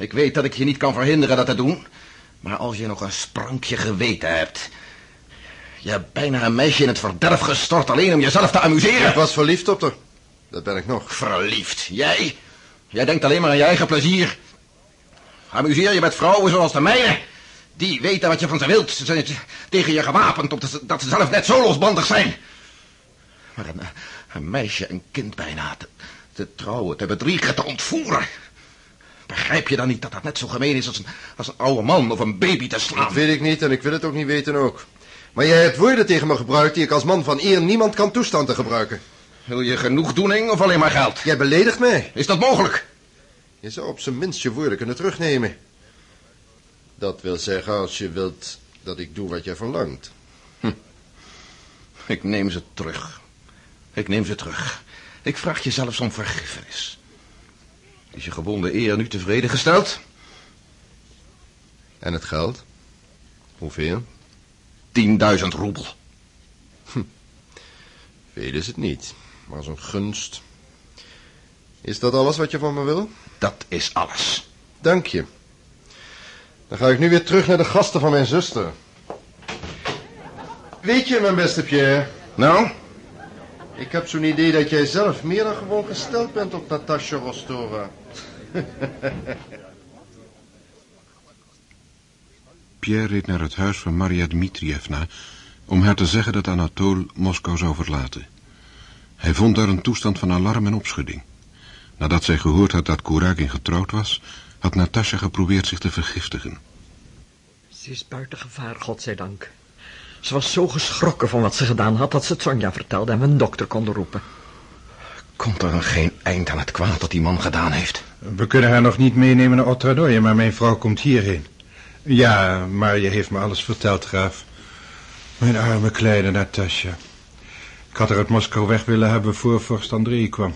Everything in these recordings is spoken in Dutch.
Ik weet dat ik je niet kan verhinderen dat te doen. Maar als je nog een sprankje geweten hebt... Je hebt bijna een meisje in het verderf gestort alleen om jezelf te amuseren. Ik was verliefd op haar. Dat ben ik nog. Verliefd? Jij? Jij denkt alleen maar aan je eigen plezier. Amuseer je met vrouwen zoals de mijne. Die weten wat je van ze wilt. Ze zijn tegen je gewapend omdat ze, dat ze zelf net zo losbandig zijn. Maar een, een meisje, een kind bijna, te, te trouwen, te bedriegen, te ontvoeren. Begrijp je dan niet dat dat net zo gemeen is als een, als een oude man of een baby te slaan? Dat weet ik niet en ik wil het ook niet weten ook. Maar jij hebt woorden tegen me gebruikt die ik als man van eer niemand kan toestaan te gebruiken. Wil je genoegdoening of alleen maar geld? Jij beledigt mij. Is dat mogelijk? Je zou op zijn minst je woorden kunnen terugnemen. Dat wil zeggen als je wilt dat ik doe wat jij verlangt. Hm. Ik neem ze terug. Ik neem ze terug. Ik vraag je zelfs om vergiffenis. Is je gebonden eer nu tevreden gesteld? En het geld? Hoeveel? Tienduizend roebel. Hm. Veel is het niet, maar een gunst. Is dat alles wat je van me wil? Dat is alles. Dank je. Dan ga ik nu weer terug naar de gasten van mijn zuster. Weet je, mijn beste Pierre... Nou? Ik heb zo'n idee dat jij zelf meer dan gewoon gesteld bent op Natasja Rostova. Pierre reed naar het huis van Maria Dmitrievna... om haar te zeggen dat Anatole Moskou zou verlaten. Hij vond daar een toestand van alarm en opschudding. Nadat zij gehoord had dat Kuragin getrouwd was... had Natasja geprobeerd zich te vergiftigen. Ze is buiten gevaar, godzijdank. Ze was zo geschrokken van wat ze gedaan had... dat ze het Sonja vertelde en we een dokter konden roepen. Komt er dan geen eind aan het kwaad dat die man gedaan heeft? We kunnen haar nog niet meenemen naar Otradoje, maar mijn vrouw komt hierheen. Ja, maar je heeft me alles verteld, graaf. Mijn arme kleine Natasja. Ik had haar uit Moskou weg willen hebben voor vorst André kwam.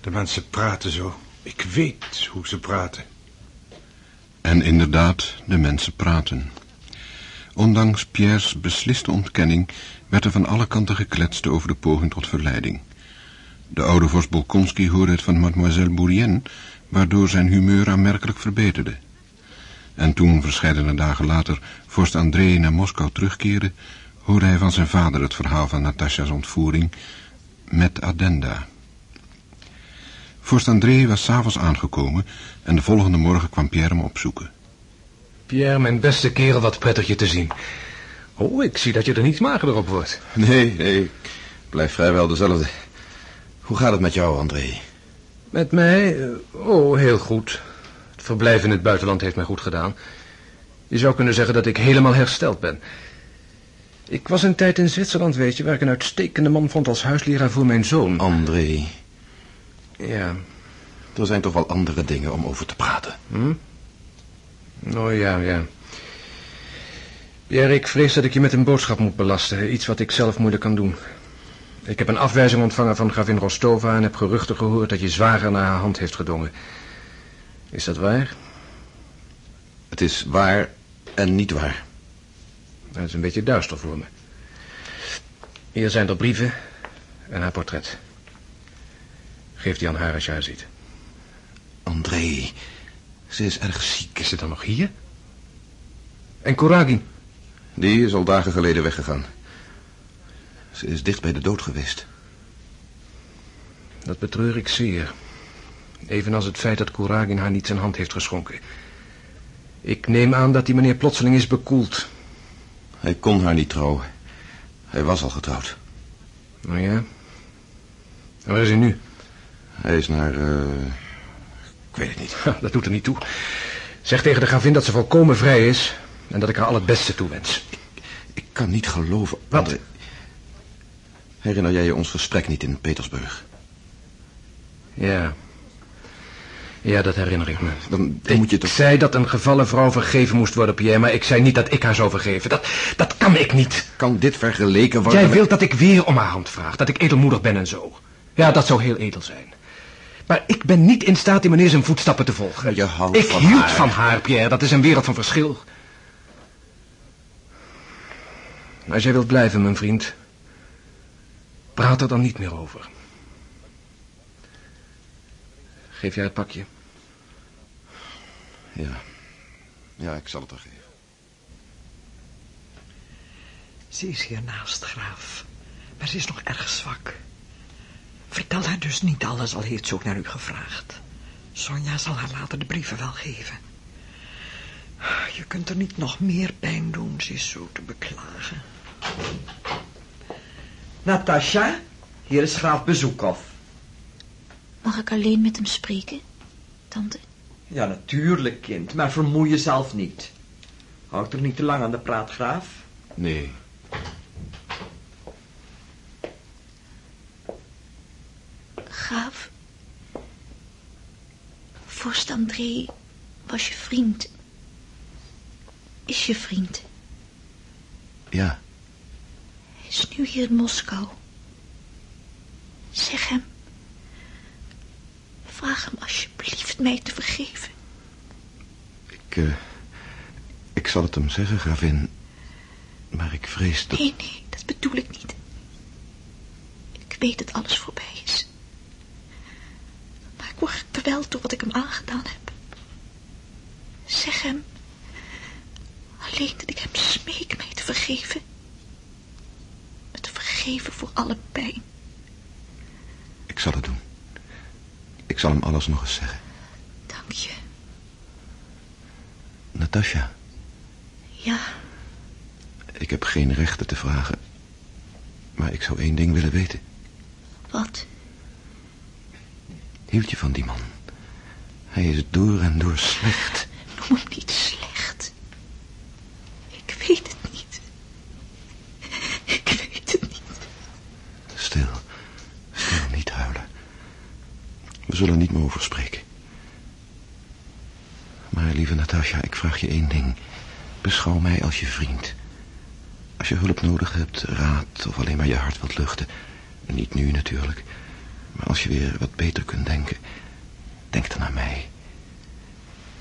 De mensen praten zo. Ik weet hoe ze praten. En inderdaad, de mensen praten. Ondanks Pierre's besliste ontkenning werd er van alle kanten gekletst over de poging tot verleiding. De oude vorst Bolkonski hoorde het van mademoiselle Bourrienne, waardoor zijn humeur aanmerkelijk verbeterde. En toen, verscheidene dagen later, vorst André naar Moskou terugkeerde, hoorde hij van zijn vader het verhaal van Natasja's ontvoering met addenda. Vorst André was s'avonds aangekomen en de volgende morgen kwam Pierre hem opzoeken. Pierre, mijn beste kerel, wat prettig je te zien. Oh, ik zie dat je er niet magerder op wordt. Nee, nee, ik blijf vrijwel dezelfde. Hoe gaat het met jou, André? Met mij? Oh, heel goed. Het verblijf in het buitenland heeft mij goed gedaan. Je zou kunnen zeggen dat ik helemaal hersteld ben. Ik was een tijd in Zwitserland, weet je, waar ik een uitstekende man vond als huisleraar voor mijn zoon. André. Ja. Er zijn toch wel andere dingen om over te praten. Hm? Oh ja, ja. Pierre, ik vrees dat ik je met een boodschap moet belasten. Iets wat ik zelf moeilijk kan doen. Ik heb een afwijzing ontvangen van gravin Rostova... en heb geruchten gehoord dat je zwager naar haar hand heeft gedongen. Is dat waar? Het is waar en niet waar. Dat is een beetje duister voor me. Hier zijn er brieven en haar portret. Geef die aan haar als je haar ziet. André, ze is erg ziek. Is ze dan nog hier? En Kuragin? Die is al dagen geleden weggegaan. Ze is dicht bij de dood geweest. Dat betreur ik zeer. Evenals het feit dat Kuragin haar niet zijn hand heeft geschonken. Ik neem aan dat die meneer plotseling is bekoeld. Hij kon haar niet trouwen. Hij was al getrouwd. Nou ja. En waar is hij nu? Hij is naar... Uh... Ik weet het niet. dat doet er niet toe. Zeg tegen de gravin dat ze volkomen vrij is... en dat ik haar al het beste toewens. Ik, ik kan niet geloven... Wat? Herinner jij je ons gesprek niet in Petersburg? Ja. Ja, dat herinner ik me. Dan, dan moet je toch... Ik zei dat een gevallen vrouw vergeven moest worden, Pierre... maar ik zei niet dat ik haar zou vergeven. Dat, dat kan ik niet. Kan dit vergeleken worden Jij wilt dat ik weer om haar hand vraag. Dat ik edelmoedig ben en zo. Ja, dat zou heel edel zijn. Maar ik ben niet in staat die meneer zijn voetstappen te volgen. Je houdt ik van hield haar. van haar, Pierre. Dat is een wereld van verschil. Als jij wilt blijven, mijn vriend... praat er dan niet meer over. Geef jij het pakje. Ja. Ja, ik zal het haar geven. Ze is hiernaast, graaf. Maar ze is nog erg zwak. Vertel haar dus niet alles, al heeft ze ook naar u gevraagd. Sonja zal haar later de brieven wel geven. Je kunt er niet nog meer pijn doen, ze is zo te beklagen. Natasja, hier is graaf Bezoekhoff. Mag ik alleen met hem spreken, tante? Ja, natuurlijk, kind, maar vermoei jezelf niet. Houd er niet te lang aan de praat, graaf. Nee. Graaf. Vorst André was je vriend. Is je vriend. Ja, Hij is nu hier in Moskou. Zeg hem. Vraag hem alsjeblieft mij te vergeven. ik... eh, ik zal het hem zeggen, gravin. Maar ik vrees dat... Nee, nee, dat bedoel ik niet. Ik weet dat alles voorbij is. Maar ik word kweld door wat ik hem aangedaan heb. Zeg hem. Alleen dat ik hem smeek mij te vergeven. Me te vergeven voor alle pijn. Ik zal het doen. Ik zal hem alles nog eens zeggen. Dank je. Natasja, Ja, ik heb geen rechten te vragen. Maar ik zou één ding willen weten. wat? Hield je van die man? Hij is door en door slecht. Noem hem niet slecht. Ik weet het niet. Ik weet het niet. Stil. Stil, niet huilen. We zullen er niet meer over spreken. Maar, lieve Natasja, ik vraag je één ding. Beschouw mij als je vriend. Als je hulp nodig hebt, raad of alleen maar je hart wilt luchten. Niet nu natuurlijk. Maar als je weer wat beter kunt denken, denk dan aan mij.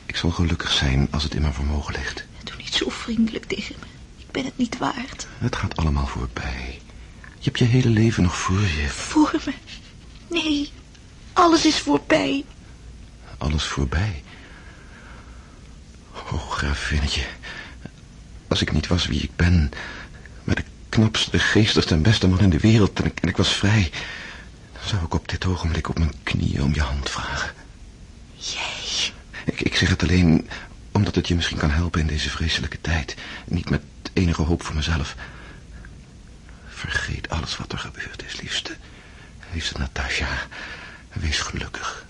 Ik zal gelukkig zijn als het in mijn vermogen ligt. Doe niet zo vriendelijk tegen me. Ik ben het niet waard. Het gaat allemaal voorbij. Je hebt je hele leven nog voor je. Voor me. Nee, alles is voorbij. Alles voorbij. Oh, grafinnetje. Als ik niet was wie ik ben... met de knapste, geestigste en beste man in de wereld... en ik, en ik was vrij... zou ik op dit ogenblik op mijn knieën om je hand vragen. Jij. Ik, ik zeg het alleen omdat het je misschien kan helpen in deze vreselijke tijd. Niet met enige hoop voor mezelf. Vergeet alles wat er gebeurd is, liefste. Liefste Natasja, wees gelukkig.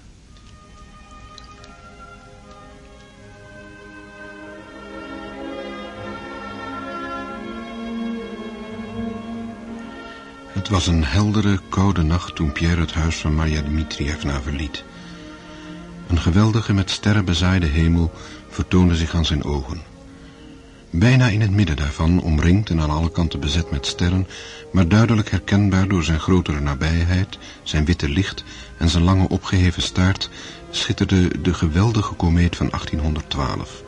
Het was een heldere, koude nacht toen Pierre het huis van Maria Dmitrievna verliet. Een geweldige met sterren bezaaide hemel vertoonde zich aan zijn ogen. Bijna in het midden daarvan, omringd en aan alle kanten bezet met sterren, maar duidelijk herkenbaar door zijn grotere nabijheid, zijn witte licht en zijn lange opgeheven staart, schitterde de geweldige komeet van 1812.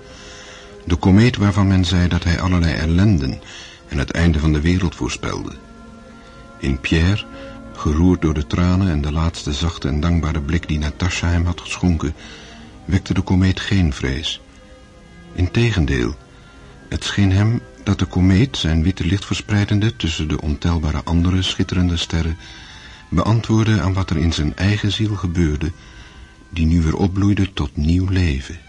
De komeet waarvan men zei dat hij allerlei ellenden en het einde van de wereld voorspelde. In Pierre, geroerd door de tranen en de laatste zachte en dankbare blik die Natasha hem had geschonken, wekte de komeet geen vrees. Integendeel, het scheen hem dat de komeet, zijn witte licht verspreidende tussen de ontelbare andere schitterende sterren, beantwoordde aan wat er in zijn eigen ziel gebeurde, die nu weer opbloeide tot nieuw leven.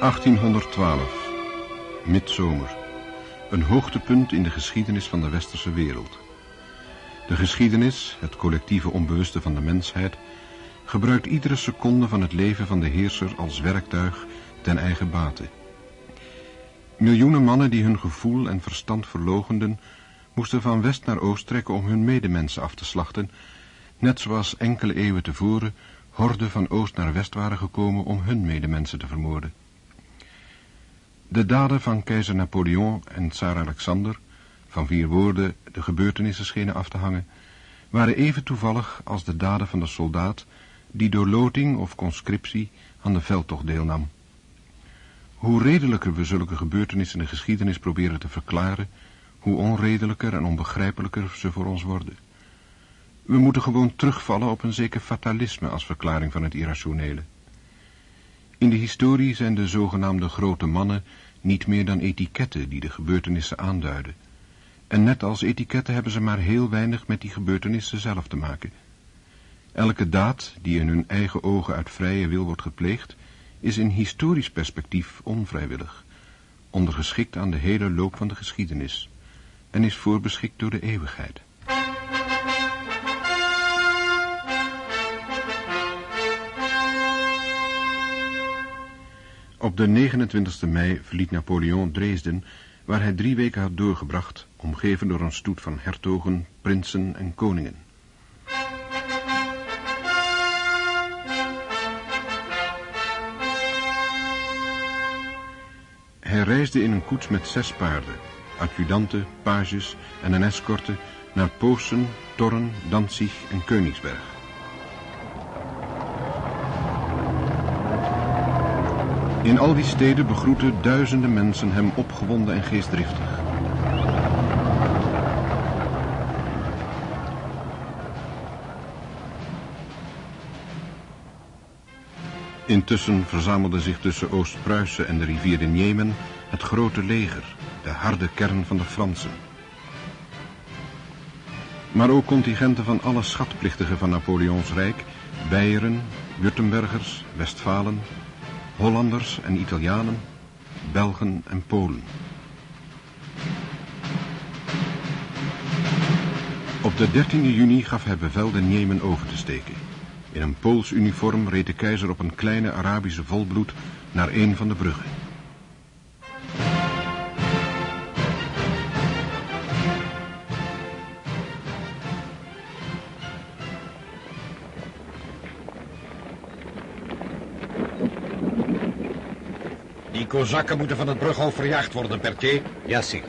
1812, midzomer. Een hoogtepunt in de geschiedenis van de westerse wereld. De geschiedenis, het collectieve onbewuste van de mensheid, gebruikt iedere seconde van het leven van de heerser als werktuig ten eigen bate. Miljoenen mannen die hun gevoel en verstand verlogenden, moesten van west naar oost trekken om hun medemensen af te slachten, net zoals enkele eeuwen tevoren horden van oost naar west waren gekomen om hun medemensen te vermoorden. De daden van keizer Napoleon en tsaar Alexander, van vier woorden de gebeurtenissen schenen af te hangen, waren even toevallig als de daden van de soldaat die door loting of conscriptie aan de veldtocht deelnam. Hoe redelijker we zulke gebeurtenissen in de geschiedenis proberen te verklaren, hoe onredelijker en onbegrijpelijker ze voor ons worden. We moeten gewoon terugvallen op een zeker fatalisme als verklaring van het irrationele. In de historie zijn de zogenaamde grote mannen niet meer dan etiketten die de gebeurtenissen aanduiden. En net als etiketten hebben ze maar heel weinig met die gebeurtenissen zelf te maken. Elke daad die in hun eigen ogen uit vrije wil wordt gepleegd, is in historisch perspectief onvrijwillig, ondergeschikt aan de hele loop van de geschiedenis en is voorbeschikt door de eeuwigheid. Op de 29 mei verliet Napoleon Dresden, waar hij drie weken had doorgebracht, omgeven door een stoet van hertogen, prinsen en koningen. Hij reisde in een koets met zes paarden, adjudanten, pages en een escorte naar Posen, Torren, Danzig en Königsberg. In al die steden begroeten duizenden mensen hem opgewonden en geestdriftig. Intussen verzamelde zich tussen Oost-Pruisen en de rivier de Jemen het grote leger, de harde kern van de Fransen. Maar ook contingenten van alle schatplichtigen van Napoleons Rijk, Beieren, Württembergers, Westfalen, Hollanders en Italianen, Belgen en Polen. Op de 13e juni gaf hij bevel de Jemen over te steken. In een Pools uniform reed de keizer op een kleine Arabische volbloed naar een van de bruggen. Kozakken moeten van het brughoofd verjaagd worden, Berthier. Ja, sir.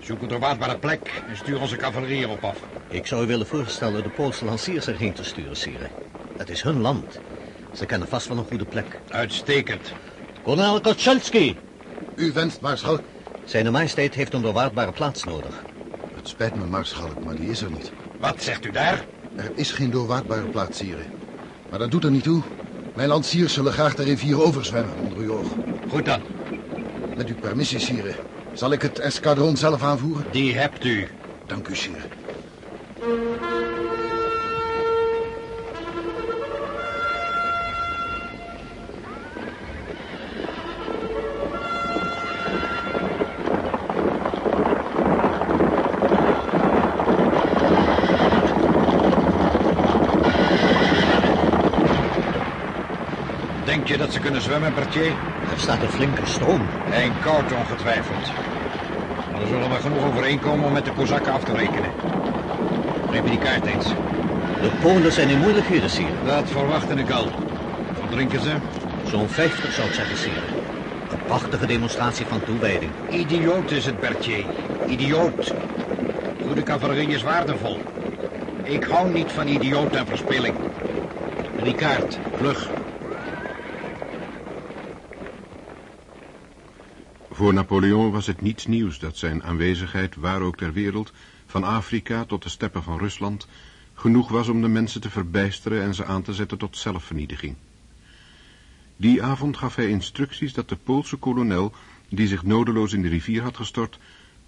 Zoek een doorwaardbare plek en stuur onze cavalerie erop af. Ik zou u willen voorstellen de Poolse lanciers erheen te sturen, sire. Het is hun land. Ze kennen vast wel een goede plek. Uitstekend. Kolonel Kotschalski. U wenst, maarschalk. Zijn majesteit heeft een doorwaardbare plaats nodig. Het spijt me, maarschalk, maar die is er niet. Wat zegt u daar? Er is geen doorwaardbare plaats, sire. Maar dat doet er niet toe. Mijn lanciers zullen graag de rivier overzwemmen onder uw oog. Goed dan. Met uw permissie, sire. Zal ik het escadron zelf aanvoeren? Die hebt u. Dank u, sire. Denk je dat ze kunnen zwemmen, Berthier? Er staat een flinke stroom. En koud ongetwijfeld. Maar er zullen we genoeg overeenkomen om met de kozakken af te rekenen. Geef me die kaart eens. De Polen zijn in moeilijkheden, sire. Dat verwachtte ik al. Wat drinken ze? Zo'n vijftig zou ik zeggen, sire. Een prachtige demonstratie van toewijding. Idioot is het, Berthier. Idioot. Goede cavalerie is waardevol. Ik hou niet van idioot en verspilling. Kaart, vlug. Voor Napoleon was het niets nieuws dat zijn aanwezigheid, waar ook ter wereld, van Afrika tot de steppen van Rusland, genoeg was om de mensen te verbijsteren en ze aan te zetten tot zelfvernietiging. Die avond gaf hij instructies dat de Poolse kolonel, die zich nodeloos in de rivier had gestort,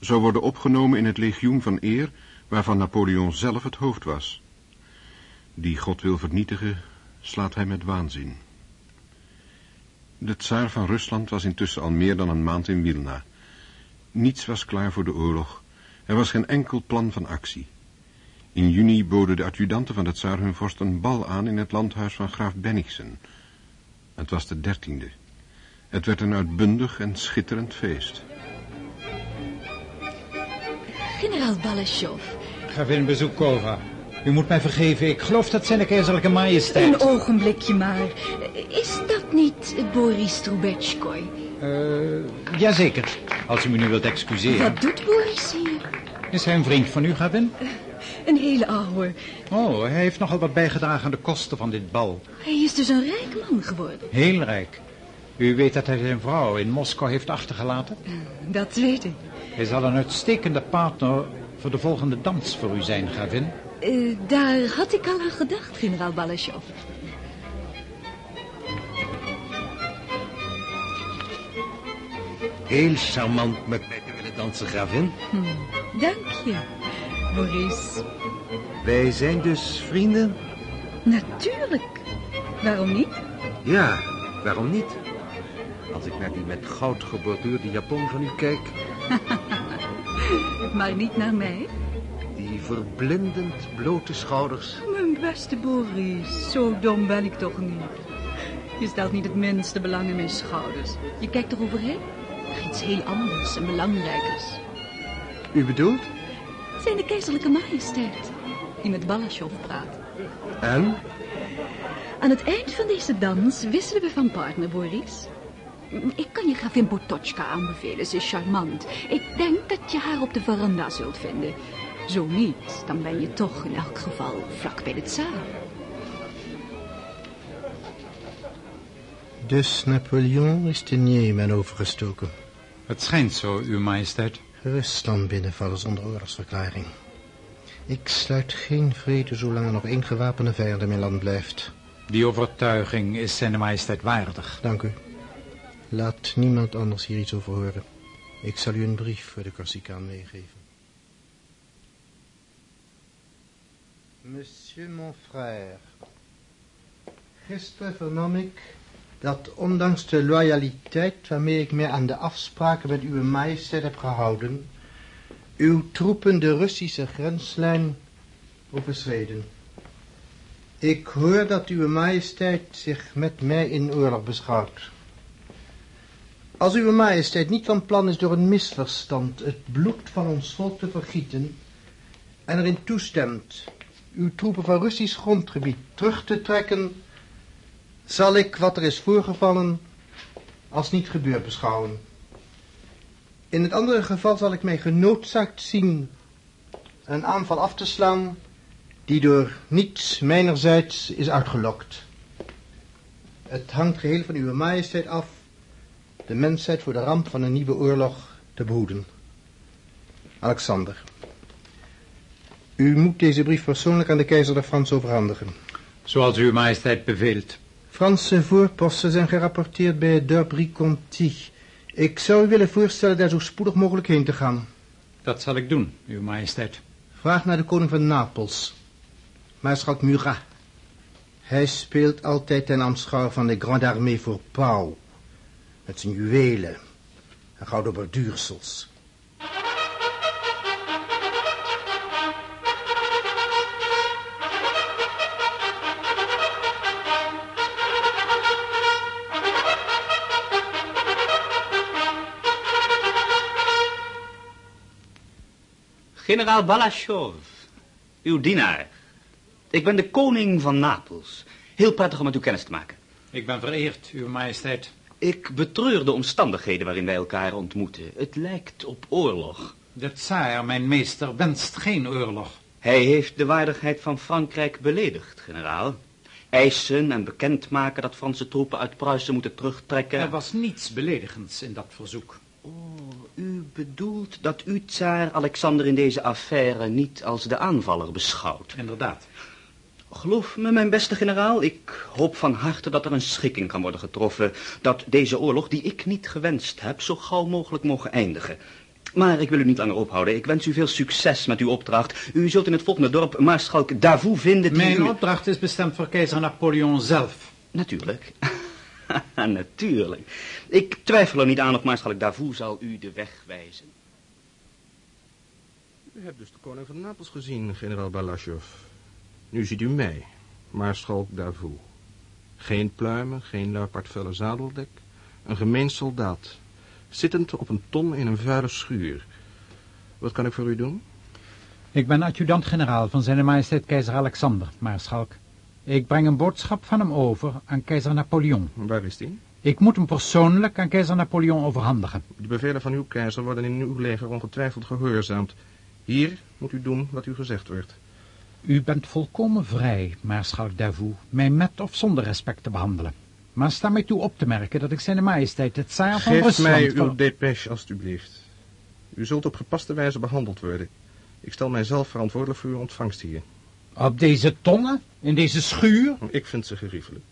zou worden opgenomen in het legioen van eer, waarvan Napoleon zelf het hoofd was. Die God wil vernietigen, slaat hij met waanzin. De tsaar van Rusland was intussen al meer dan een maand in Wilna. Niets was klaar voor de oorlog. Er was geen enkel plan van actie. In juni boden de adjudanten van de tsaar hun vorst een bal aan in het landhuis van graaf Bennigsen. Het was de dertiende. Het werd een uitbundig en schitterend feest. Generaal Balashov, Gravin Bezukova, u moet mij vergeven. Ik geloof dat zijn de keizerlijke majesteit. Een ogenblikje maar. Is dat niet Boris Trubetskoy? Eh, jazeker, als u me nu wilt excuseren. Wat doet Boris hier? Is hij een vriend van u, Gravin? Een hele ouwe. Oh, hij heeft nogal wat bijgedragen aan de kosten van dit bal. Hij is dus een rijk man geworden. Heel rijk. U weet dat hij zijn vrouw in Moskou heeft achtergelaten? Dat weet ik. Hij zal een uitstekende partner voor de volgende dans voor u zijn, Gravin. Eh, daar had ik al aan gedacht, generaal Balashov. Heel charmant met mij te willen dansen, gravin. Hm, dank je, Maurice. Wij zijn dus vrienden? Natuurlijk. Waarom niet? Ja, waarom niet? Als ik naar die met goud geborduurde japon van u kijk... maar niet naar mij. Die verblindend blote schouders. Mijn beste Boris, zo dom ben ik toch niet. Je stelt niet het minste belang in mijn schouders. Je kijkt er overheen naar iets heel anders en belangrijkers. U bedoelt? Zijn de keizerlijke majesteit die met Balashov praat. En? Aan het eind van deze dans wisselen we van partner, Boris. Ik kan je gravin Potocka aanbevelen, ze is charmant. Ik denk dat je haar op de veranda zult vinden. Zo niet, dan ben je toch in elk geval vlak bij de tsaar. Dus Napoleon is de Jemen overgestoken. Het schijnt zo, uw majesteit. Rusland binnenvallen zonder oorlogsverklaring. Ik sluit geen vrede zolang er nog één gewapende vijand in mijn land blijft. Die overtuiging is zijn majesteit waardig. Dank u. Laat niemand anders hier iets over horen. Ik zal u een brief voor de Corsicaan meegeven. Monsieur mon frère. Gisteren vernam ik dat ondanks de loyaliteit waarmee ik mij aan de afspraken met uw majesteit heb gehouden, uw troepen de Russische grenslijn overschreden. Ik hoor dat uw majesteit zich met mij in oorlog beschouwt. Als uw majesteit niet van plan is door een misverstand het bloed van ons volk te vergieten en erin toestemt uw troepen van Russisch grondgebied terug te trekken, zal ik wat er is voorgevallen als niet gebeurd beschouwen. In het andere geval zal ik mij genoodzaakt zien een aanval af te slaan die door niets mijnerzijds is uitgelokt. Het hangt geheel van uw majesteit af de mensheid voor de ramp van een nieuwe oorlog te behoeden. Alexander. U moet deze brief persoonlijk aan de keizer der Fransen overhandigen. Zoals uw majesteit beveelt. Franse voorposten zijn gerapporteerd bij D'Aubry-Conti. Ik zou u willen voorstellen daar zo spoedig mogelijk heen te gaan. Dat zal ik doen, uw majesteit. Vraag naar de koning van Napels, maarschalk Murat. Hij speelt altijd ten aanschouwer van de Grande Armée voor Pau. Met zijn juwelen en gouden borduursels. Generaal Balashov, uw dienaar. Ik ben de koning van Napels. Heel prettig om met u kennis te maken. Ik ben vereerd, uw majesteit. Ik betreur de omstandigheden waarin wij elkaar ontmoeten. Het lijkt op oorlog. De tsaar, mijn meester, wenst geen oorlog. Hij heeft de waardigheid van Frankrijk beledigd, generaal. Eisen en bekendmaken dat Franse troepen uit Pruisen moeten terugtrekken. Er was niets beledigends in dat verzoek. Oh, u bedoelt dat u tsaar Alexander in deze affaire niet als de aanvaller beschouwt? Inderdaad. Geloof me, mijn beste generaal, ik hoop van harte dat er een schikking kan worden getroffen... dat deze oorlog, die ik niet gewenst heb, zo gauw mogelijk mogen eindigen. Maar ik wil u niet langer ophouden. Ik wens u veel succes met uw opdracht. U zult in het volgende dorp Maarschalk Davout vinden die Mijn u... opdracht is bestemd voor keizer Napoleon zelf. Natuurlijk. Natuurlijk. Ik twijfel er niet aan of Maarschalk Davout zal u de weg wijzen. U hebt dus de koning van Napels gezien, generaal Balashov. Nu ziet u mij, maarschalk Davout. Geen pluimen, geen luipardvelle zadeldek. Een gemeen soldaat. Zittend op een ton in een vuile schuur. Wat kan ik voor u doen? Ik ben adjudant-generaal van zijn majesteit keizer Alexander, maarschalk. Ik breng een boodschap van hem over aan keizer Napoleon. Waar is die? Ik moet hem persoonlijk aan keizer Napoleon overhandigen. De bevelen van uw keizer worden in uw leger ongetwijfeld gehoorzaamd. Hier moet u doen wat u gezegd wordt. U bent volkomen vrij, maarschalk Davout, mij met of zonder respect te behandelen. Maar sta mij toe op te merken dat ik zijn majesteit het tsaar van Geef Rusland... mij ver- uw depêche, alstublieft. U zult op gepaste wijze behandeld worden. Ik stel mijzelf verantwoordelijk voor uw ontvangst hier. Op deze tonnen? In deze schuur? Ik vind ze geriefelijk.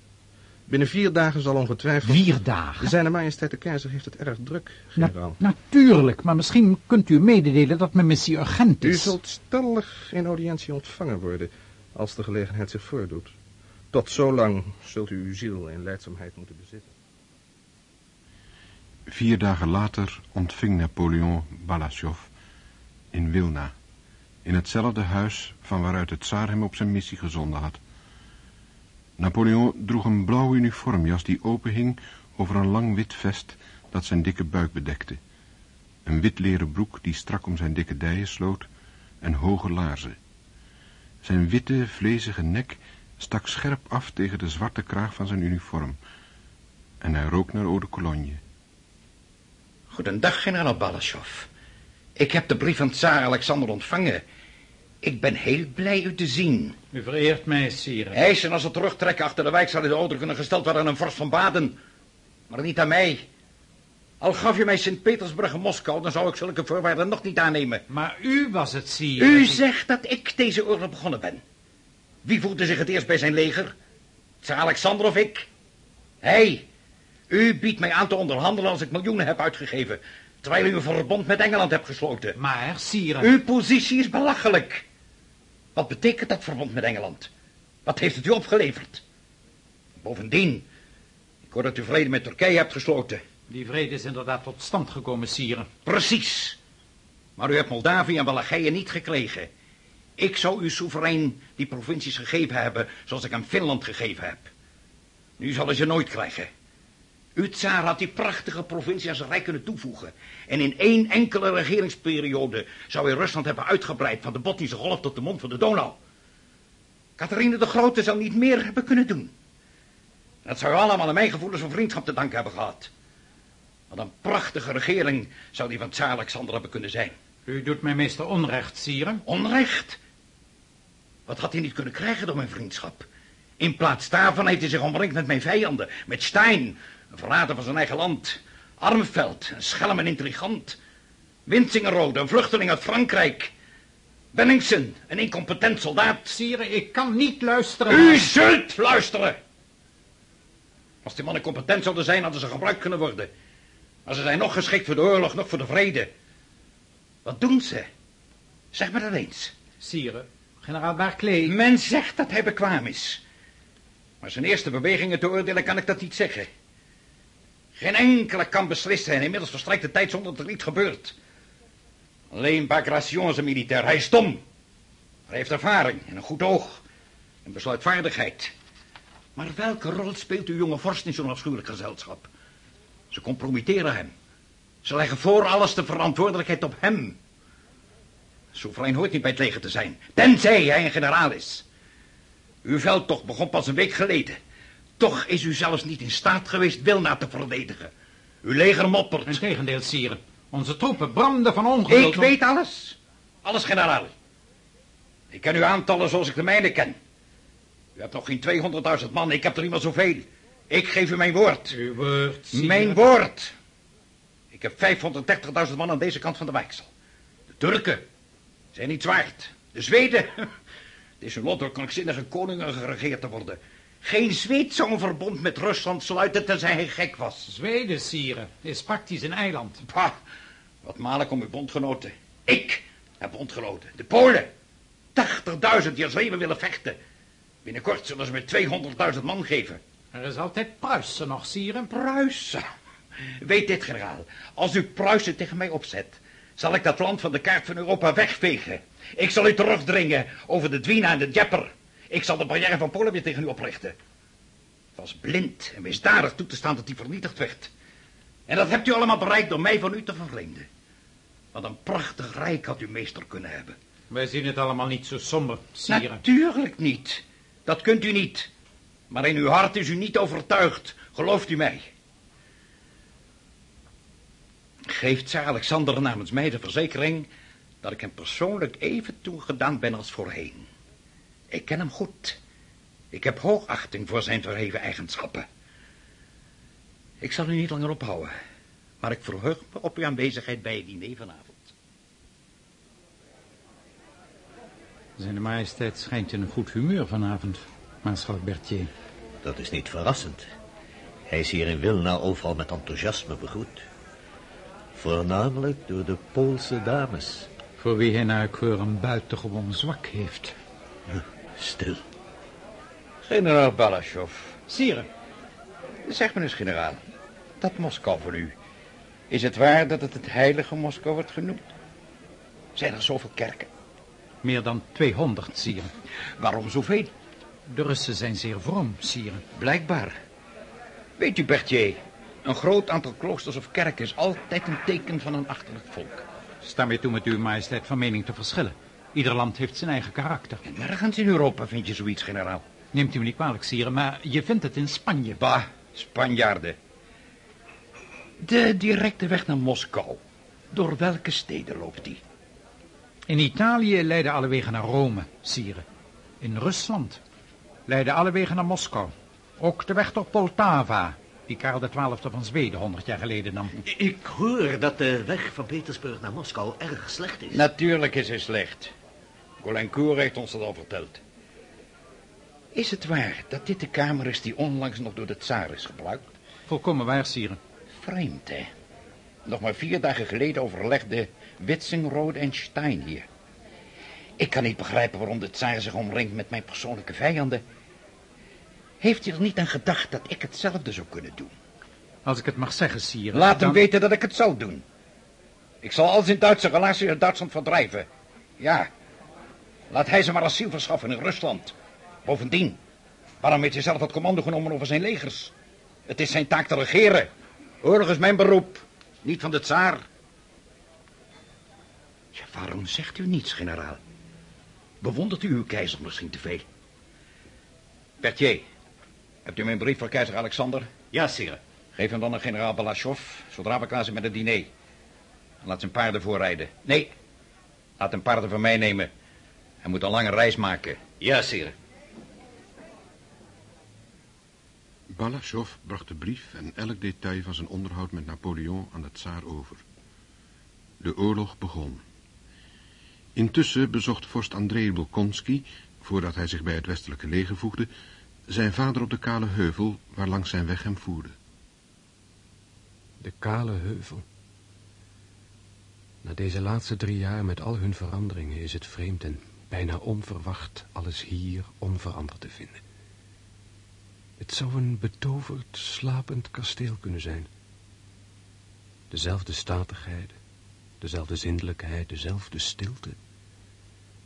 Binnen vier dagen zal ongetwijfeld... Vier dagen? Zijn majesteit de keizer heeft het erg druk, Na- generaal. natuurlijk, maar misschien kunt u mededelen dat mijn missie urgent U is. zult stellig in audiëntie ontvangen worden, als de gelegenheid zich voordoet. Tot zolang zult u uw ziel in leidzaamheid moeten bezitten. Vier dagen later ontving Napoleon Balashov in Wilna, in hetzelfde huis van waaruit het tsaar hem op zijn missie gezonden had. Napoleon droeg een blauwe uniformjas die openhing over een lang wit vest dat zijn dikke buik bedekte. Een wit leren broek die strak om zijn dikke dijen sloot en hoge laarzen. Zijn witte, vlezige nek stak scherp af tegen de zwarte kraag van zijn uniform en hij rook naar eau de cologne. Goedendag, generaal Balashov. Ik heb de brief van tsaar Alexander ontvangen. Ik ben heel blij u te zien. U vereert mij, sire. Eisen als het terugtrekken achter de wijk zou in de order kunnen gesteld worden aan een vorst van Baden. Maar niet aan mij. Al gaf je mij Sint-Petersburg en Moskou, dan zou ik zulke voorwaarden nog niet aannemen. Maar u was het, sire. U zegt dat ik deze oorlog begonnen ben. Wie voelde zich het eerst bij zijn leger? Tsaar Alexander of ik? Hij. U biedt mij aan te onderhandelen als ik miljoenen heb uitgegeven. Terwijl u een verbond met Engeland hebt gesloten. Maar, sire... Uw positie is belachelijk. Wat betekent dat verbond met Engeland? Wat heeft het u opgeleverd? Bovendien, ik hoor dat u vrede met Turkije hebt gesloten. Die vrede is inderdaad tot stand gekomen, sire. Precies. Maar u hebt Moldavië en België niet gekregen. Ik zou uw soeverein die provincies gegeven hebben zoals ik aan Finland gegeven heb. Nu zullen ze nooit krijgen. Uw tsaar had die prachtige provincie aan zijn rijk kunnen toevoegen. En in één enkele regeringsperiode zou hij Rusland hebben uitgebreid van de Botnische golf tot de mond van de Donau. Catharine de Grote zou niet meer hebben kunnen doen. Dat zou allemaal aan mijn gevoelens van vriendschap te danken hebben gehad. Wat een prachtige regering zou die van tsaar Alexander hebben kunnen zijn. U doet mij meester onrecht, sire. Onrecht? Wat had hij niet kunnen krijgen door mijn vriendschap? In plaats daarvan heeft hij zich omringd met mijn vijanden. Met Stein, een verrader van zijn eigen land. Armveld, een schelm en intrigant. Winsingerode, een vluchteling uit Frankrijk. Benningsen, een incompetent soldaat. Sire, ik kan niet luisteren. U zult luisteren! Als die mannen competent zouden zijn, hadden ze gebruikt kunnen worden. Maar ze zijn nog geschikt voor de oorlog, nog voor de vrede. Wat doen ze? Zeg me dat eens. Sire, generaal Barclay... Men zegt dat hij bekwaam is. Maar zijn eerste bewegingen te oordelen kan ik dat niet zeggen. Geen enkele kan beslissen en inmiddels verstrijkt de tijd zonder dat er iets gebeurt. Alleen Bagration is een militair. Hij is. Maar hij heeft ervaring en een goed oog. En besluitvaardigheid. Maar welke rol speelt uw jonge vorst in zo'n afschuwelijk gezelschap? Ze compromitteren hem. Ze leggen voor alles de verantwoordelijkheid op hem. Soeverein hoort niet bij het leger te zijn. Tenzij hij een generaal is. Uw veldtocht begon pas een week geleden. Toch is u zelfs niet in staat geweest Wilna te verdedigen. Uw leger moppert. Integendeel, sire. Onze troepen branden van ongeduld. Ik weet alles. Alles, generaal. Ik ken uw aantallen zoals ik de mijne ken. U hebt nog geen 200.000 man, ik heb er niet meer zoveel. Ik geef u mijn woord. Uw woord, sire. Mijn woord. Ik heb 530.000 man aan deze kant van de Wijksel. De Turken zijn niets waard. De Zweden. Het is hun lot door krankzinnige koningen geregeerd te worden. Geen Zweed zou een verbond met Rusland sluiten tenzij hij gek was. Zweden, sire, is praktisch een eiland. Pah, wat malen om uw bondgenoten. Ik heb bondgenoten. De Polen. 80.000 die als leven willen vechten. Binnenkort zullen ze me 200.000 man geven. Er is altijd Pruisen nog, sire. Pruisen. Weet dit, generaal. Als u Pruisen tegen mij opzet, zal ik dat land van de kaart van Europa wegvegen. Ik zal u terugdringen over de Dwina en de Djepper. Ik zal de barrière van Polen weer tegen u oprichten. Het was blind en misdadig toe te staan dat die vernietigd werd. En dat hebt u allemaal bereikt door mij van u te vervreemden. Wat een prachtig rijk had u meester kunnen hebben. Wij zien het allemaal niet zo somber, sire. Natuurlijk niet. Dat kunt u niet. Maar in uw hart is u niet overtuigd. Gelooft u mij. Geeft Tsar Alexander namens mij de verzekering... dat ik hem persoonlijk even toegedaan ben als voorheen. Ik ken hem goed. Ik heb hoogachting voor zijn verheven eigenschappen. Ik zal u niet langer ophouden. Maar ik verheug me op uw aanwezigheid bij het diner vanavond. Zijn majesteit schijnt in een goed humeur vanavond, maarschalk Berthier. Dat is niet verrassend. Hij is hier in Wilna overal met enthousiasme begroet. Voornamelijk door de Poolse dames. Voor wie hij naar ik hoor een buitengewoon zwak heeft. Stil. Generaal Balashov. Sire. Zeg me eens, generaal. Dat Moskou van u. Is het waar dat het het heilige Moskou wordt genoemd? Zijn er zoveel kerken? Meer dan 200, sire. Waarom zoveel? De Russen zijn zeer vroom, sire. Blijkbaar. Weet u, Berthier, een groot aantal kloosters of kerken is altijd een teken van een achterlijk volk. Sta mij toe met uw majesteit van mening te verschillen. Ieder land heeft zijn eigen karakter. Nergens in Europa vind je zoiets, generaal. Neemt u me niet kwalijk, sire, maar je vindt het in Spanje. Bah, Spanjaarden. De directe weg naar Moskou. Door welke steden loopt die? In Italië leiden alle wegen naar Rome, sire. In Rusland leiden alle wegen naar Moskou. Ook de weg door Poltava, die Karel XII van Zweden honderd jaar geleden nam. Ik hoor dat de weg van Petersburg naar Moskou erg slecht is. Natuurlijk is hij slecht. Golencourt heeft ons dat al verteld. Is het waar dat dit de kamer is die onlangs nog door de tsaar is gebruikt? Volkomen waar, sire. Vreemd, hè? Nog maar vier dagen geleden overlegden Witzenrode en Stein hier. Ik kan niet begrijpen waarom de tsaar zich omringt met mijn persoonlijke vijanden. Heeft hij er niet aan gedacht dat ik hetzelfde zou kunnen doen? Als ik het mag zeggen, sire... Laat dan- hem weten dat ik het zal doen. Ik zal al zijn Duitse relaties uit Duitsland verdrijven. Ja. Laat hij ze maar asiel verschaffen in Rusland. Bovendien, waarom heeft hij zelf het commando genomen over zijn legers? Het is zijn taak te regeren. Oorlog is mijn beroep, niet van de tsaar. Ja, waarom zegt u niets, generaal? Bewondert u uw keizer misschien te veel? Berthier, hebt u mijn brief voor keizer Alexander? Ja, sire. Geef hem dan aan generaal Balashov, zodra we klaar zijn met het diner. En laat zijn paarden voorrijden. Nee, laat hem paarden van mij nemen. Hij moet een lange reis maken. Ja, sire. Balashov bracht de brief en elk detail van zijn onderhoud met Napoleon aan de tsaar over. De oorlog begon. Intussen bezocht vorst Andrei Bolkonski, voordat hij zich bij het westelijke leger voegde, zijn vader op de kale heuvel waar langs zijn weg hem voerde. De kale heuvel. Na deze laatste drie jaar met al hun veranderingen is het vreemd en bijna onverwacht alles hier onveranderd te vinden. Het zou een betoverd, slapend kasteel kunnen zijn. Dezelfde statigheid, dezelfde zindelijkheid, dezelfde stilte.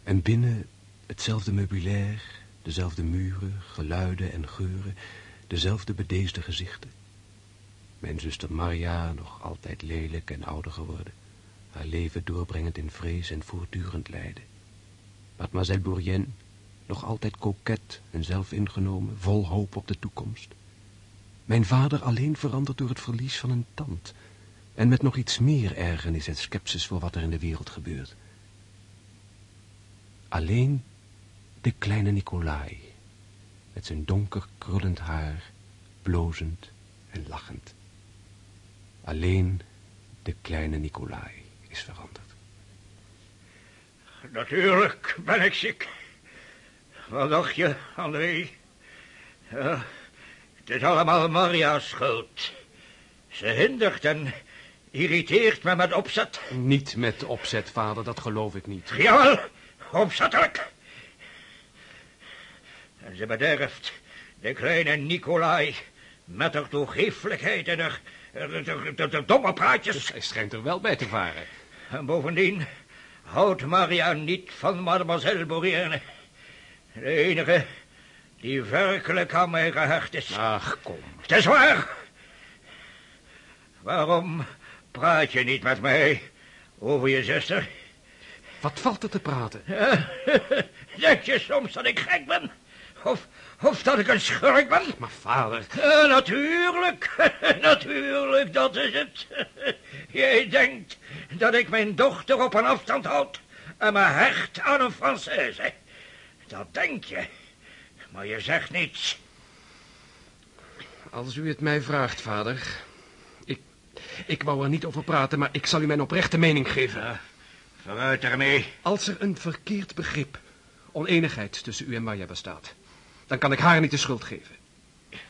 En binnen hetzelfde meubilair, dezelfde muren, geluiden en geuren, dezelfde bedeesde gezichten. Mijn zuster Maria, nog altijd lelijk en ouder geworden, haar leven doorbrengend in vrees en voortdurend lijden. Mademoiselle Bourrienne, nog altijd koket en zelfingenomen, vol hoop op de toekomst. Mijn vader alleen veranderd door het verlies van een tand, en met nog iets meer ergernis en sceptisch voor wat er in de wereld gebeurt. Alleen de kleine Nicolai, met zijn donker krullend haar, blozend en lachend. Alleen de kleine Nicolai is veranderd. Natuurlijk ben ik ziek. Wat dacht je, André? Ja, het is allemaal Maria's schuld. Ze hindert en irriteert me met opzet. Niet met opzet, vader, dat geloof ik niet. Jawel, opzettelijk. En ze bederft de kleine Nicolai met haar toegeeflijkheid en haar, haar- haar- domme praatjes. Hij schijnt er wel bij te varen. En bovendien houdt Maria niet van mademoiselle Bourienne. De enige die werkelijk aan mij gehecht is. Ach, kom. Het is waar. Waarom praat je niet met mij over je zuster? Wat valt er te praten? Denk je soms dat ik gek ben? Of, of dat ik een schurk ben? Maar vader... Eh, natuurlijk, natuurlijk, dat is het. Jij denkt dat ik mijn dochter op een afstand houd en me hecht aan een Française. Dat denk je, maar je zegt niets. Als u het mij vraagt, vader... Ik, ik wou er niet over praten, maar ik zal u mijn oprechte mening geven. Vooruit ermee. Als er een verkeerd begrip oneenigheid tussen u en Marja bestaat, dan kan ik haar niet de schuld geven.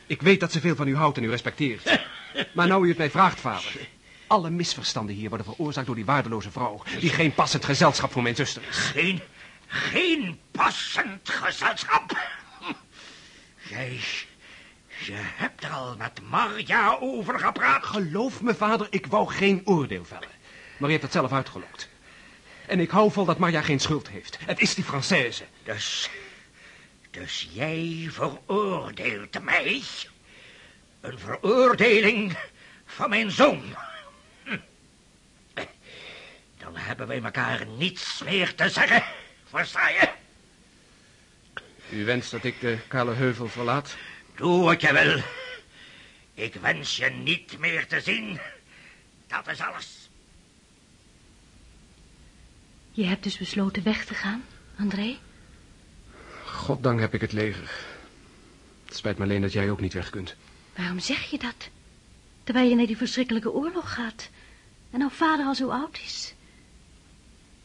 Ik weet dat ze veel van u houdt en u respecteert. Maar nou u het mij vraagt, vader. Alle misverstanden hier worden veroorzaakt door die waardeloze vrouw... die geen passend gezelschap voor mijn zuster is. Geen, geen passend gezelschap. Jij, je hebt er al met Marja over gepraat. Geloof me, vader, ik wou geen oordeel vellen. Maar u heeft het zelf uitgelokt. En ik hou vol dat Marja geen schuld heeft. Het is die Française. Dus, dus jij veroordeelt mij. Een veroordeling van mijn zoon. Hm. Dan hebben wij elkaar niets meer te zeggen. Versta je? U wenst dat ik de kale heuvel verlaat? Doe wat je wil. Ik wens je niet meer te zien. Dat is alles. Je hebt dus besloten weg te gaan, André? Goddank heb ik het leger. Het spijt me alleen dat jij ook niet weg kunt. Waarom zeg je dat? Terwijl je naar die verschrikkelijke oorlog gaat. En nou vader al zo oud is.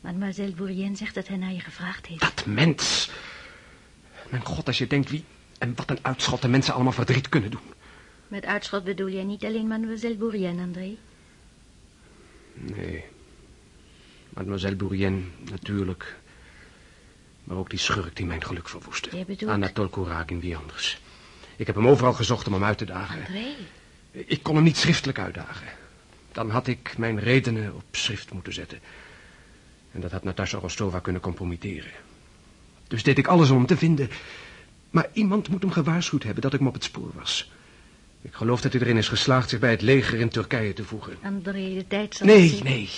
Mademoiselle Bourrienne zegt dat hij naar je gevraagd heeft. Dat mens! Mijn god, als je denkt wie en wat een uitschot de mensen allemaal verdriet kunnen doen. Met uitschot bedoel jij niet alleen Mademoiselle Bourrienne, André? Nee. Mademoiselle Bourrienne, natuurlijk. Maar ook die schurk die mijn geluk verwoestte. Je bedoelt... Anatole Kouragin, wie anders. Ik heb hem overal gezocht om hem uit te dagen. André? Ik kon hem niet schriftelijk uitdagen. Dan had ik mijn redenen op schrift moeten zetten. En dat had Natasha Rostova kunnen compromitteren. Dus deed ik alles om hem te vinden. Maar iemand moet hem gewaarschuwd hebben dat ik hem op het spoor was. Ik geloof dat hij erin is geslaagd zich bij het leger in Turkije te voegen. André, de tijd zal... Nee, nee.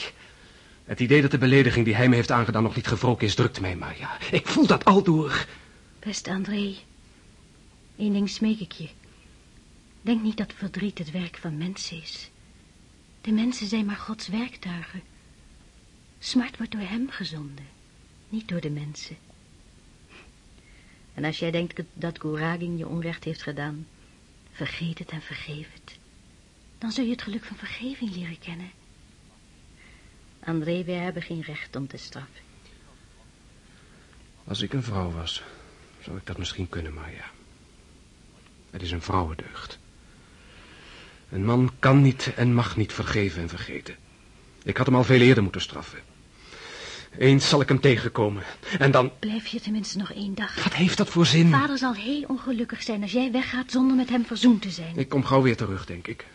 Het idee dat de belediging die hij me heeft aangedaan nog niet gewroken is, drukt mij maar, ja. Ik voel dat al door. Beste André, één ding smeek ik je. Denk niet dat verdriet het werk van mensen is. De mensen zijn maar Gods werktuigen. Smart wordt door hem gezonden, niet door de mensen. En als jij denkt dat Gouragin je onrecht heeft gedaan, vergeet het en vergeef het. Dan zul je het geluk van vergeving leren kennen. André, wij hebben geen recht om te straffen. Als ik een vrouw was, zou ik dat misschien kunnen, maar ja. Het is een vrouwendeugd. Een man kan niet en mag niet vergeven en vergeten. Ik had hem al veel eerder moeten straffen. Eens zal ik hem tegenkomen. En dan... Blijf je tenminste nog één dag. Wat heeft dat voor zin? Vader zal heel ongelukkig zijn als jij weggaat zonder met hem verzoend te zijn. Ik kom gauw weer terug, denk ik.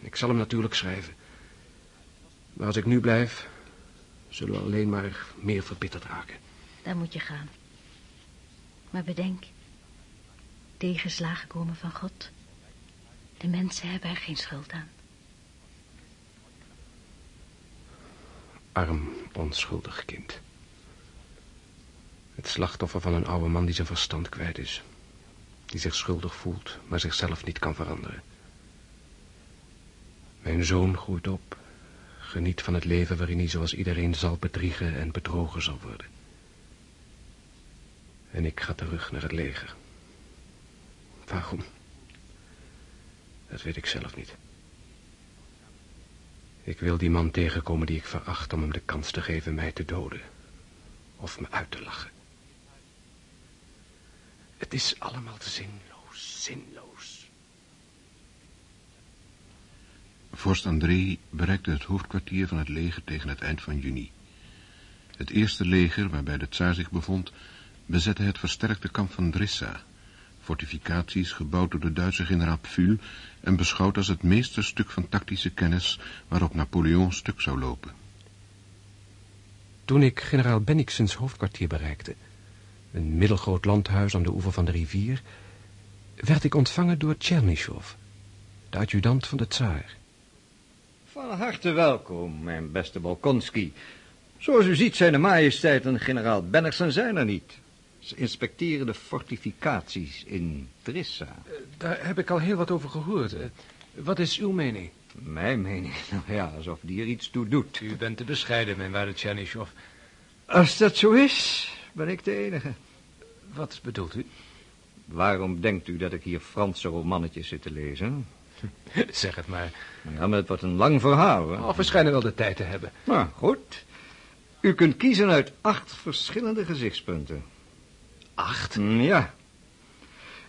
Ik zal hem natuurlijk schrijven. Maar als ik nu blijf, zullen we alleen maar meer verbitterd raken. Dan moet je gaan. Maar bedenk, tegenslagen komen van God. De mensen hebben er geen schuld aan. Arm, onschuldig kind. Het slachtoffer van een oude man die zijn verstand kwijt is. Die zich schuldig voelt, maar zichzelf niet kan veranderen. Mijn zoon groeit op, geniet van het leven waarin hij zoals iedereen zal bedriegen en bedrogen zal worden. En ik ga terug naar het leger. Waarom? Dat weet ik zelf niet. Ik wil die man tegenkomen die ik veracht om hem de kans te geven mij te doden. Of me uit te lachen. Het is allemaal zinloos, zinloos. Vorst André bereikte het hoofdkwartier van het leger tegen het eind van juni. Het eerste leger, waarbij de tsaar zich bevond, bezette het versterkte kamp van Drissa, fortificaties gebouwd door de Duitse generaal Pfuel en beschouwd als het meesterstuk van tactische kennis waarop Napoleon stuk zou lopen. Toen ik generaal Bennigsen's hoofdkwartier bereikte, een middelgroot landhuis aan de oever van de rivier, werd ik ontvangen door Tchernyshov, de adjudant van de tsaar. Van harte welkom, mijn beste Bolkonski. Zoals u ziet zijn de majesteit en generaal Bennigsen zijn er niet. Ze inspecteren de fortificaties in Drissa. Daar heb ik al heel wat over gehoord. Eh, Wat is uw mening? Mijn mening? Nou ja, alsof die er iets toe doet. U bent te bescheiden, mijn waarde. Als dat zo is, ben ik de enige. Wat bedoelt u? Waarom denkt u dat ik hier Franse romannetjes zit te lezen? Zeg het maar. Ja, maar het wordt een lang verhaal. Hè? Of we schijnen wel de tijd te hebben. Nou, goed. U kunt kiezen uit acht verschillende gezichtspunten. Acht? Mm, Ja.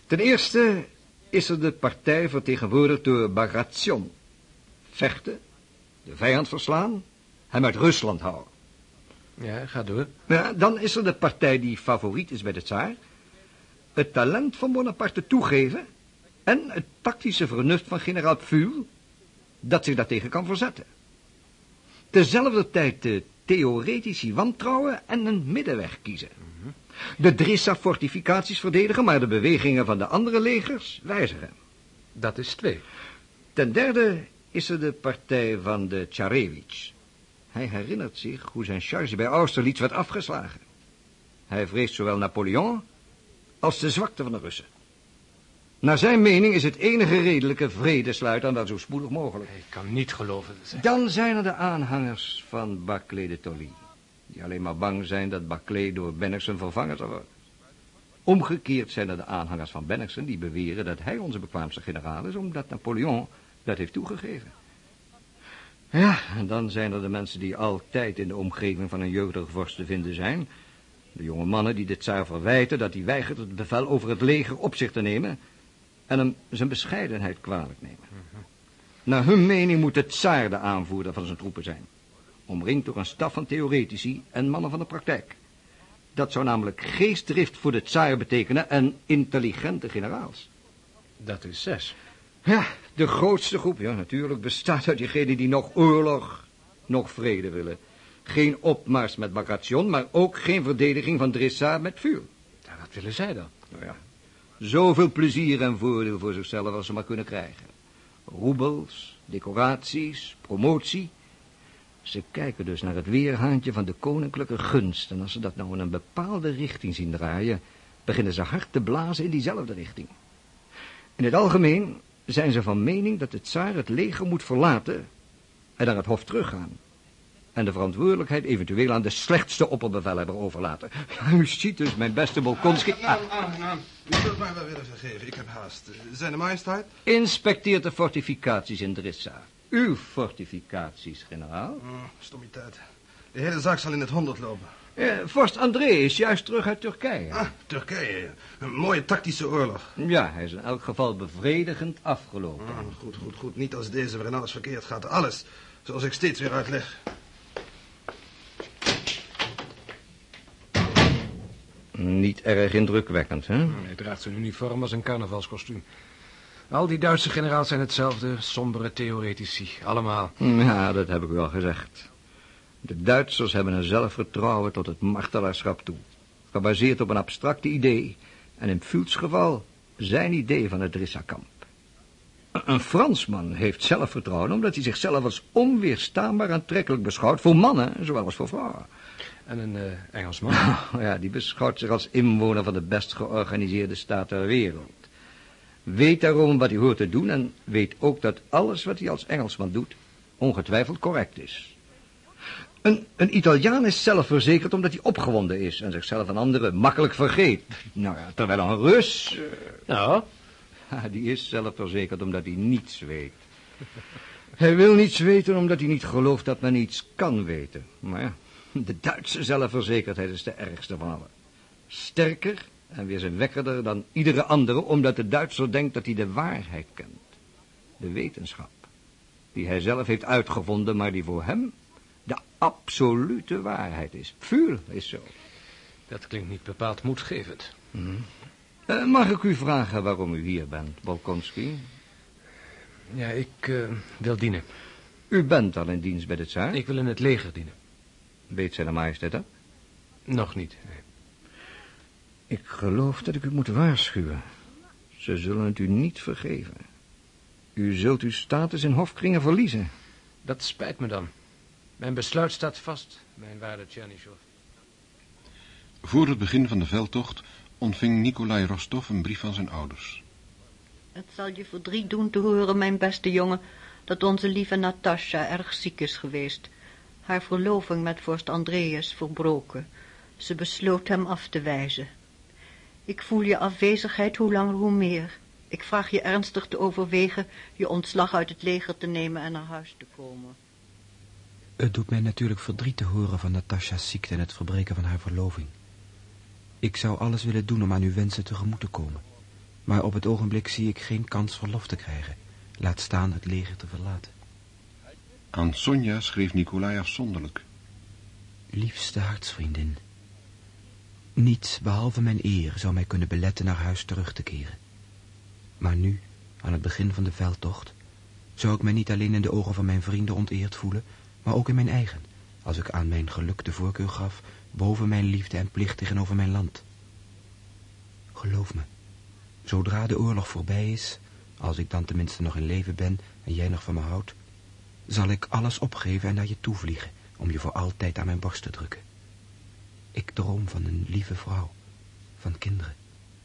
Ten eerste is er de partij vertegenwoordigd door Bagration. Vechten, de vijand verslaan, hem uit Rusland houden. Ja, ga door. Ja, dan is er de partij die favoriet is bij de tsaar. Het talent van Bonaparte toegeven en het tactische vernuft van generaal Pfuel dat zich daartegen kan verzetten. Tezelfde tijd de theoretici wantrouwen en een middenweg kiezen. De Drissa-fortificaties verdedigen, maar de bewegingen van de andere legers wijzigen. Dat is twee. Ten derde is er de partij van de Tsarevich. Hij herinnert zich hoe zijn charge bij Austerlitz werd afgeslagen. Hij vreest zowel Napoleon als de zwakte van de Russen. Naar zijn mening is het enige redelijke vrede sluiten en dat zo spoedig mogelijk. Ik kan niet geloven. dat- Dan zijn er de aanhangers van Barclay de Tolly. Die alleen maar bang zijn dat Barclay door Bennigsen vervangen zal worden. Omgekeerd zijn er de aanhangers van Bennigsen die beweren dat hij onze bekwaamste generaal is, omdat Napoleon dat heeft toegegeven. Ja, en dan zijn er de mensen die altijd in de omgeving van een jeugdige vorst te vinden zijn. De jonge mannen die de tsaar verwijten dat hij weigert het bevel over het leger op zich te nemen en hem zijn bescheidenheid kwalijk nemen. Naar hun mening moet de tsaar de aanvoerder van zijn troepen zijn. Omringd door een staf van theoretici en mannen van de praktijk. Dat zou namelijk geestdrift voor de tsaar betekenen en intelligente generaals. Dat is zes. Ja, de grootste groep, ja natuurlijk, bestaat uit diegenen die nog oorlog, nog vrede willen. Geen opmars met Bagration, maar ook geen verdediging van Drissa met vuur. Ja, wat willen zij dan? Nou ja, zoveel plezier en voordeel voor zichzelf als ze maar kunnen krijgen. Roebels, decoraties, promotie. Ze kijken dus naar het weerhaantje van de koninklijke gunst. En als ze dat nou in een bepaalde richting zien draaien, beginnen ze hard te blazen in diezelfde richting. In het algemeen zijn ze van mening dat de tsaar het leger moet verlaten en naar het hof teruggaan. En de verantwoordelijkheid eventueel aan de slechtste opperbevelhebber overlaten. U ziet dus, mijn beste Bolkonski... Ah, Naam, aangenaam. U zult mij wel willen vergeven, ik heb haast. Zijn de majesteit? inspecteert de fortificaties in Drissa. Uw fortificaties, generaal. Oh, stommiteit. De hele zaak zal in het honderd lopen. Eh, vorst André is juist terug uit Turkije. Ah, Turkije. Een mooie tactische oorlog. Ja, hij is in elk geval bevredigend afgelopen. Ah, goed, goed, goed. Niet als deze waarin alles verkeerd gaat. Alles, zoals ik steeds weer uitleg. Niet erg indrukwekkend, hè? Hij draagt zijn uniform als een carnavalskostuum. Al die Duitse generaals zijn hetzelfde, sombere theoretici, allemaal. Ja, dat heb ik al gezegd. De Duitsers hebben een zelfvertrouwen tot het martelaarschap toe. Gebaseerd op een abstracte idee. En in Fuels geval zijn idee van het Drissa-kamp. Een- Een Fransman heeft zelfvertrouwen omdat hij zichzelf als onweerstaanbaar aantrekkelijk beschouwt voor mannen, zowel als voor vrouwen. En een eh, Engelsman. Ja, die beschouwt zich als inwoner van de best georganiseerde staat ter wereld. Weet daarom wat hij hoort te doen en weet ook dat alles wat hij als Engelsman doet ongetwijfeld correct is. Een, een Italiaan is zelfverzekerd omdat hij opgewonden is en zichzelf en anderen makkelijk vergeet. Nou ja, terwijl een Rus... Nou? Die is zelfverzekerd omdat hij niets weet. Hij wil niets weten omdat hij niet gelooft dat men iets kan weten. Maar ja, de Duitse zelfverzekerdheid is de ergste van allen. Sterker en weerzinwekkerder dan iedere andere, omdat de Duitser denkt dat hij de waarheid kent. De wetenschap, die hij zelf heeft uitgevonden, maar die voor hem de absolute waarheid is. Vuur is zo. Dat klinkt niet bepaald moedgevend. Eh, mag ik u vragen waarom u hier bent, Bolkonski? Ja, ik eh, wil dienen. U bent al in dienst bij de tsaar? Ik wil in het leger dienen. Weet zijn majesteit dat? Nog niet. nee. Ik geloof dat ik u moet waarschuwen. Ze zullen het u niet vergeven. U zult uw status in hofkringen verliezen. Dat spijt me dan. Mijn besluit staat vast, mijn waarde Tchernyshov. Voor het begin van de veldtocht ontving Nikolai Rostov een brief van zijn ouders. Het zal je verdriet doen te horen, mijn beste jongen, dat onze lieve Natasja erg ziek is geweest. Haar verloving met vorst Andreas verbroken. Ze besloot hem af te wijzen. Ik voel je afwezigheid hoe langer hoe meer. Ik vraag je ernstig te overwegen je ontslag uit het leger te nemen en naar huis te komen. Het doet mij natuurlijk verdriet te horen van Natasja's ziekte en het verbreken van haar verloving. Ik zou alles willen doen om aan uw wensen tegemoet te komen. Maar op het ogenblik zie ik geen kans verlof te krijgen. Laat staan het leger te verlaten. Aan Sonja schreef Nicolai afzonderlijk. Liefste hartsvriendin. Niets behalve mijn eer zou mij kunnen beletten naar huis terug te keren. Maar nu, aan het begin van de veldtocht, zou ik mij niet alleen in de ogen van mijn vrienden onteerd voelen, maar ook in mijn eigen, als ik aan mijn geluk de voorkeur gaf boven mijn liefde en plicht tegenover mijn land. Geloof me, zodra de oorlog voorbij is, als ik dan tenminste nog in leven ben en jij nog van me houdt, zal ik alles opgeven en naar je toevliegen om je voor altijd aan mijn borst te drukken. Ik droom van een lieve vrouw, van kinderen,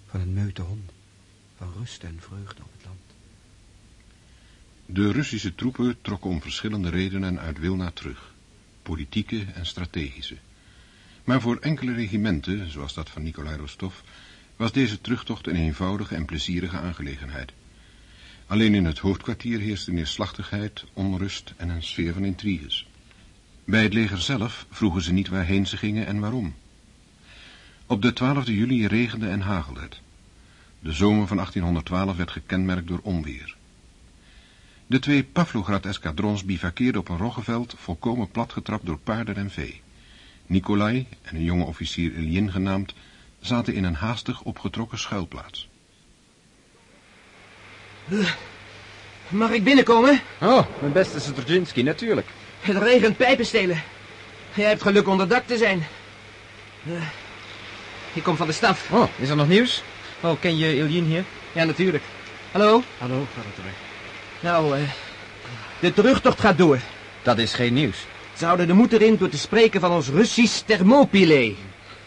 van een meute hond, van rust en vreugde op het land. De Russische troepen trokken om verschillende redenen uit Wilna terug, politieke en strategische. Maar voor enkele regimenten, zoals dat van Nikolai Rostov, was deze terugtocht een eenvoudige en plezierige aangelegenheid. Alleen in het hoofdkwartier heerste neerslachtigheid, onrust en een sfeer van intriges. Bij het leger zelf vroegen ze niet waarheen ze gingen en waarom. Op de 12e juli regende en hagelde het. De zomer van 1812 werd gekenmerkt door onweer. De twee Pavlograd-eskadrons bivakkeerden op een roggeveld, volkomen platgetrapt door paarden en vee. Nikolai en een jonge officier Iljin genaamd zaten in een haastig opgetrokken schuilplaats. Mag ik binnenkomen? Oh, mijn beste Strzezinski, natuurlijk. Het regent pijpenstelen. Jij hebt geluk onder dak te zijn. Ik kom van de staf. Oh, is er nog nieuws? Oh, ken je Iljin hier? Ja, natuurlijk. Hallo? Hallo, gaat het terug. Nou, uh, de terugtocht gaat door. Dat is geen nieuws. Ze houden de moed erin door te spreken van ons Russisch Thermopyle.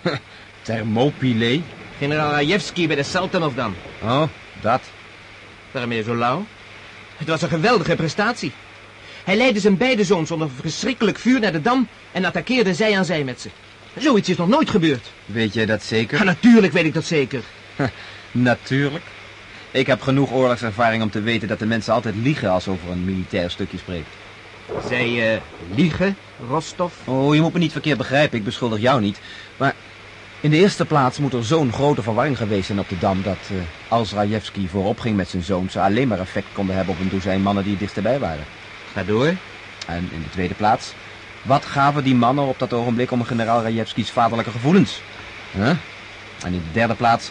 Thermopyle? Generaal Rajewski bij de Sultanov dan. Oh, dat. Waarom ben je zo lauw? Het was een geweldige prestatie. Hij leidde zijn beide zoons onder verschrikkelijk vuur naar de dam en attaqueerde zij aan zij met ze. Zoiets is nog nooit gebeurd. Weet jij dat zeker? Ja, natuurlijk weet ik dat zeker. natuurlijk. Ik heb genoeg oorlogservaring om te weten dat de mensen altijd liegen als over een militair stukje spreekt. Zij uh, liegen, Rostov? Oh, je moet me niet verkeerd begrijpen, ik beschuldig jou niet. Maar in de eerste plaats moet er zo'n grote verwarring geweest zijn op de Dam... dat uh, als Rajewski voorop ging met zijn zoon... ze alleen maar effect konden hebben op een dozijn mannen die dichterbij waren. Ga door. En in de tweede plaats... wat gaven die mannen op dat ogenblik om generaal Rajewskis vaderlijke gevoelens? Huh? En in de derde plaats...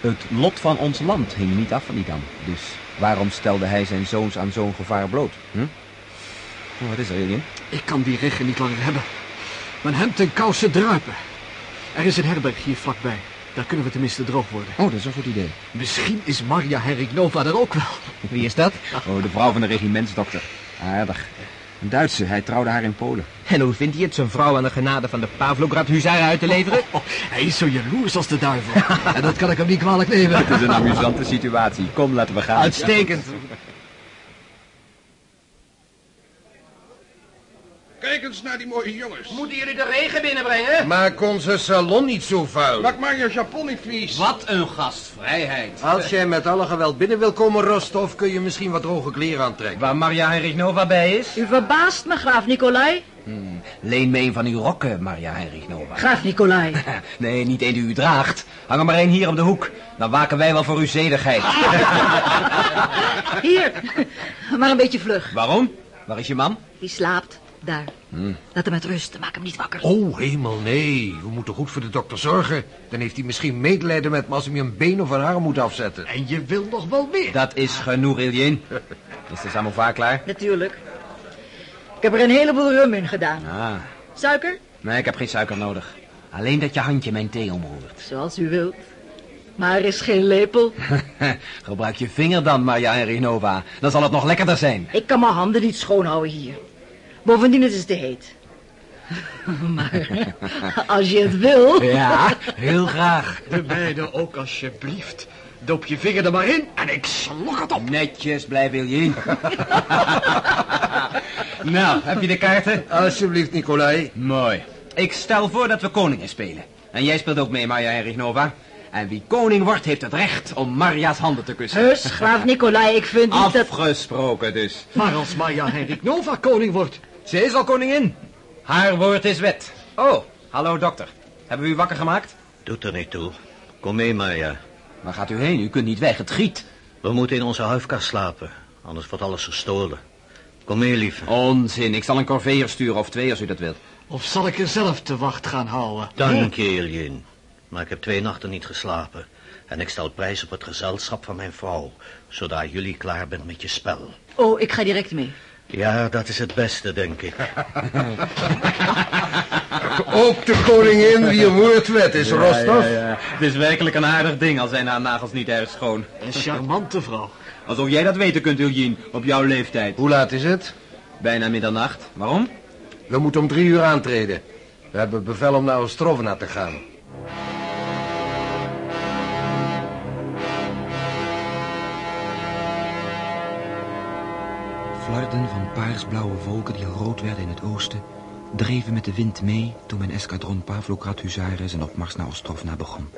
het lot van ons land hing niet af van die Dam. Dus waarom stelde hij zijn zoons aan zo'n gevaar bloot? Hm? Oh, wat is er, Alien? Ik kan die regen niet langer hebben. Mijn hemd en kousen druipen. Er is een herberg hier vlakbij. Daar kunnen we tenminste droog worden. Oh, dat is een goed idee. Misschien is Marja Heriknova er ook wel. Wie is dat? Oh, de vrouw van de regimentsdokter. Aardig. Een Duitse. Hij trouwde haar in Polen. En hoe vindt hij het zijn vrouw aan de genade van de Pavlograd-huzaren uit te leveren? Oh, oh, hij is zo jaloers als de duivel. en dat kan ik hem niet kwalijk nemen. Het is een amusante situatie. Kom, laten we gaan. Uitstekend. Kijk eens naar die mooie jongens. Moeten jullie de regen binnenbrengen? Maak onze salon niet zo vuil. Maak maar je japon niet vies. Wat een gastvrijheid. Als jij met alle geweld binnen wil komen, Rostov, kun je misschien wat droge kleren aantrekken. Waar Maria Heinrichnova bij is? U verbaast me, graaf Nicolai. Hmm. Leen me een van uw rokken, Maria Heinrichnova. Graaf Nicolai. nee, niet een die u draagt. Hang er maar één hier op de hoek. Dan waken wij wel voor uw zedigheid. hier, maar een beetje vlug. Waarom? Waar is je man? Die slaapt. Daar. Hmm. Laat hem met rust. Maak hem niet wakker. Oh, hemel, nee. We moeten goed voor de dokter zorgen. Dan heeft hij misschien medelijden met me als hij me een been of een arm moet afzetten. En je wil nog wel meer. Dat is genoeg, Iljin. Is de samovar klaar? Natuurlijk. Ik heb er een heleboel rum in gedaan. Ah. Suiker? Nee, ik heb geen suiker nodig. Alleen dat je handje mijn thee omroert. Zoals u wilt. Maar er is geen lepel. Gebruik je vinger dan, Marja Henrinova. Dan zal het nog lekkerder zijn. Ik kan mijn handen niet schoonhouden hier. Bovendien, het is te heet. maar als je het wil... Ja, heel graag. De mijne ook, alsjeblieft. Doop je vinger er maar in en ik slok het op. Netjes, blijf Iljin. nou, heb je de kaarten? Alsjeblieft, Nicolai. Mooi. Ik stel voor dat we koningen spelen. En jij speelt ook mee, Marja Henrignova. En wie koning wordt, heeft het recht om Maria's handen te kussen. Heus, graaf Nicolai, ik vind niet dat... Afgesproken dus. Maar als Marja Henrignova koning wordt... Ze is al koningin. Haar woord is wet. Oh, hallo dokter. Hebben we u wakker gemaakt? Doet er niet toe. Kom mee, Maya. Waar gaat u heen? U kunt niet weg, het giet. We moeten in onze huifkast slapen, anders wordt alles gestolen. Kom mee, lieve. Onzin, ik zal een corveer sturen of twee als u dat wilt. Of zal ik er zelf te wacht gaan houden? Dank je, Iljen. Maar ik heb twee nachten niet geslapen. En ik stel prijs op het gezelschap van mijn vrouw, zodra jullie klaar bent met je spel. Oh, ik ga direct mee. Ja, dat is het beste, denk ik. Ook de koningin wie een woordwet is, Rostov. Ja, ja, ja. Het is werkelijk een aardig ding, al zijn haar nagels niet erg schoon. Een charmante vrouw. Alsof jij dat weten kunt, Eugene, op jouw leeftijd. Hoe laat is het? Bijna middernacht. Waarom? We moeten om drie uur aantreden. We hebben bevel om naar Ostrovna te gaan. Flarden van paarsblauwe wolken die rood werden in het oosten... dreven met de wind mee toen mijn eskadron Pavlograd huzaren zijn opmars naar Ostrovna begon.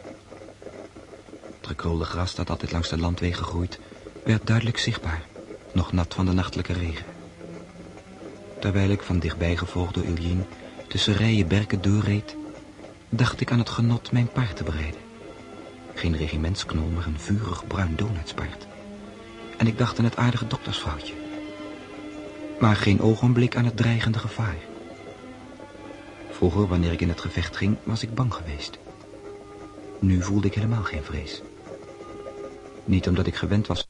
Het gekrulde gras dat altijd langs de landwegen groeit... werd duidelijk zichtbaar, nog nat van de nachtelijke regen. Terwijl ik van dichtbij gevolgd door Iljin tussen rijen berken doorreed... dacht ik aan het genot mijn paard te bereiden. Geen regimentsknol, maar een vurig bruin donutspaard. En ik dacht aan het aardige doktersvrouwtje maar geen ogenblik aan het dreigende gevaar. Vroeger, wanneer ik in het gevecht ging, was ik bang geweest. Nu voelde ik helemaal geen vrees. Niet omdat ik gewend was